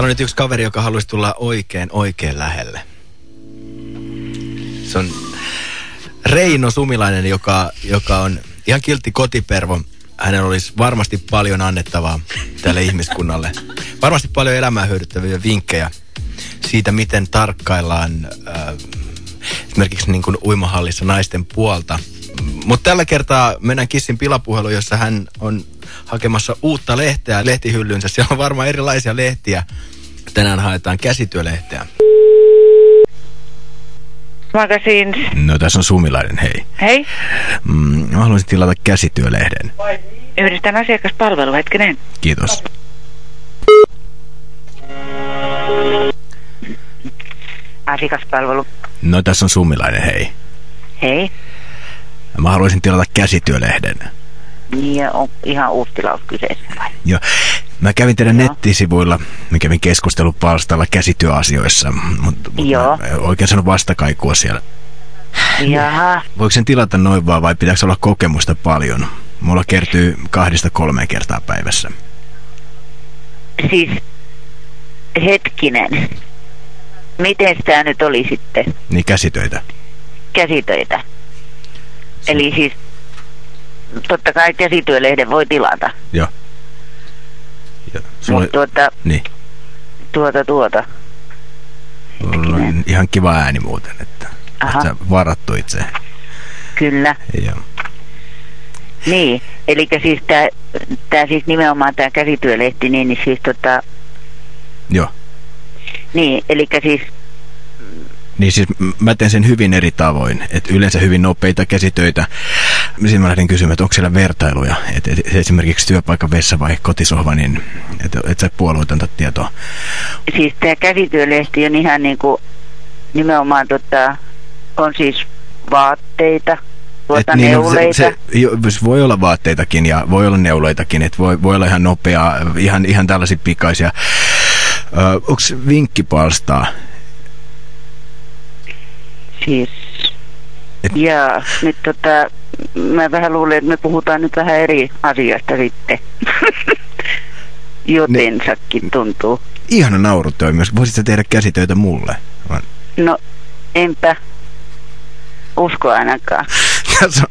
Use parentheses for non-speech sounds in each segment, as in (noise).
Täällä on nyt yksi kaveri, joka haluaisi tulla oikein, oikein lähelle. Se on Reino Sumilainen, joka, joka on ihan kiltti kotipervo. Hänellä olisi varmasti paljon annettavaa tälle ihmiskunnalle. Varmasti paljon elämää hyödyttäviä vinkkejä siitä, miten tarkkaillaan äh, esimerkiksi niin kuin uimahallissa naisten puolta. Mutta tällä kertaa mennään Kissin pilapuhelu, jossa hän on hakemassa uutta lehteä lehtihyllynsä. Siellä on varmaan erilaisia lehtiä. Tänään haetaan käsityölehteä. Magazines. No tässä on Sumilainen, hei. Hei, Mm, mä haluaisin tilata käsityölehden. yhdistän asiakaspalvelu, hetkinen. Kiitos. Asiakaspalvelu. No tässä on Sumilainen, hei. Hei. Mä haluaisin tilata käsityölehden. Niin, on ihan uusi tilaus kyseessä vai? Joo. Mä kävin teidän Joo. nettisivuilla, mä kävin keskustelupalstalla käsityöasioissa, mutta mut Joo. mä oikein sano vastakaikua siellä. Jaha, Voiko sen tilata noin vaan vai pitääkö olla kokemusta paljon? Mulla kertyy kahdesta kolmeen kertaa päivässä. siis hetkinen. Miten tämä nyt oli sitten? Niin käsitöitä. Käsitöitä. Eli siis totta kai käsityölehden voi tilata. Joo. Joo. Sulla, Mutta tuota, niin. tuota, tuota. Sulla on ihan kiva ääni muuten, että Aha. Sä varattu itse. Kyllä. Joo. Niin, eli siis tämä tää siis nimenomaan tämä käsityölehti, niin, niin siis tota, Joo. niin, eli siis Niin siis mä teen sen hyvin eri tavoin. Et yleensä hyvin nopeita käsitöitä. Sitten mä lähdin kysymään, että onko siellä vertailuja. Et, et, esimerkiksi työpaikan vessa vai kotisohva, niin et, et sä puolueetonta tietoa. siis tämä käsityölehti on ihan niin kuin nimenomaan tota, on siis vaatteita, tuota niin, no, neuleita. se, se, voi olla vaatteitakin ja voi olla neuleitakin, että voi, voi olla ihan nopeaa, ihan, ihan tällaisia pikaisia. onko vinkkipalstaa? Siis, Et- ja nyt tota, mä vähän luulen, että me puhutaan nyt vähän eri asiasta sitten. (laughs) Jotensakin tuntuu. Ihana naurutoimimus. Voisit sä tehdä käsitöitä mulle? Vaan- No, enpä usko ainakaan. (laughs) Tässä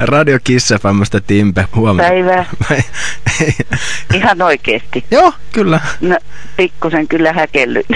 on Radio Kiss FMstä Timpe. Huomenta. Päivää. (laughs) Ihan oikeesti. Joo, kyllä. No, pikkusen kyllä häkellyt.